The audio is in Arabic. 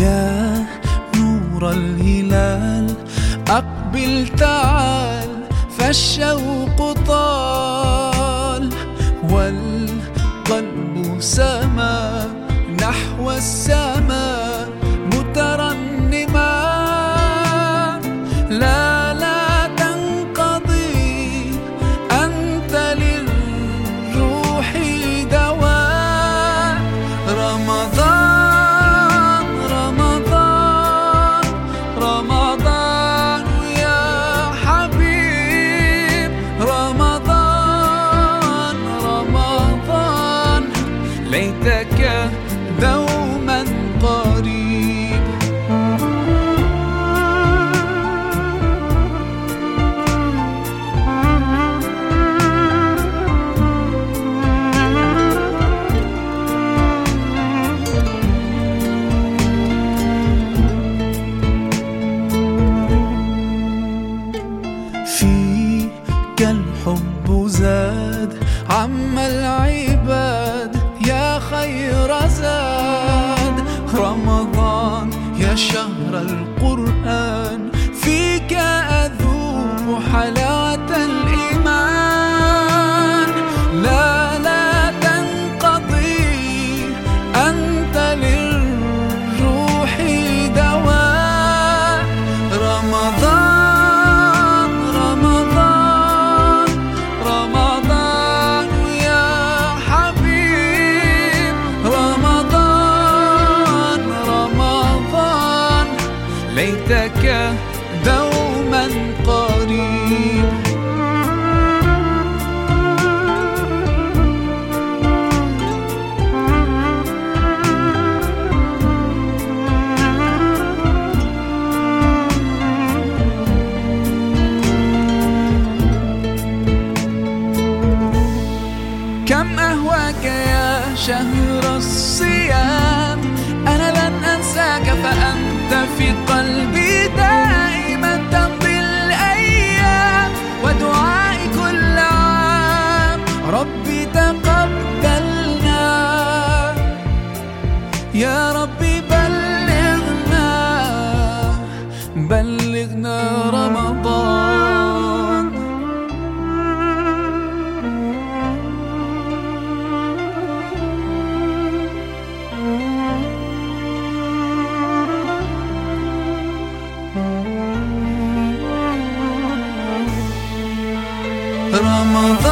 يا نور الهلال أقبل تعال فالشوق طال. والقلب سما نحو السماء. ليتك دوما قريب. فيك الحب زاد عم العباد خير زاد. رمضان يا شهر القرآن. فيك ليتك دوما قريب. كم أهواك يا شهر ربي بلغنا بلغنا رمضان. رمضان